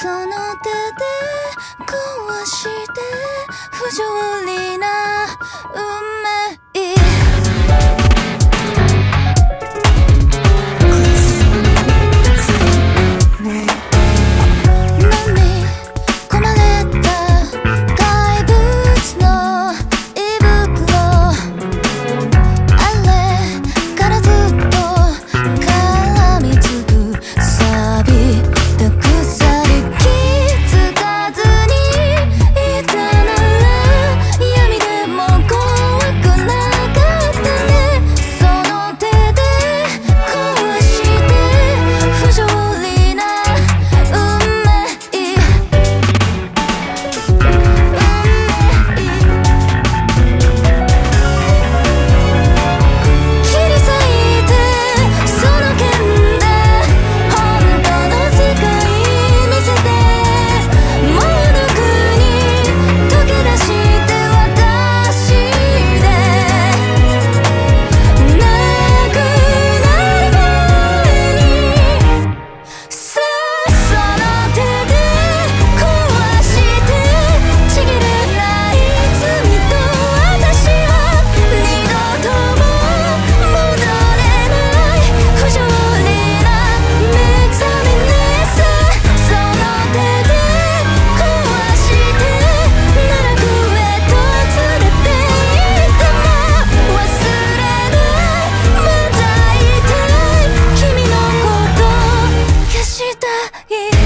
その手で壊して不条理一。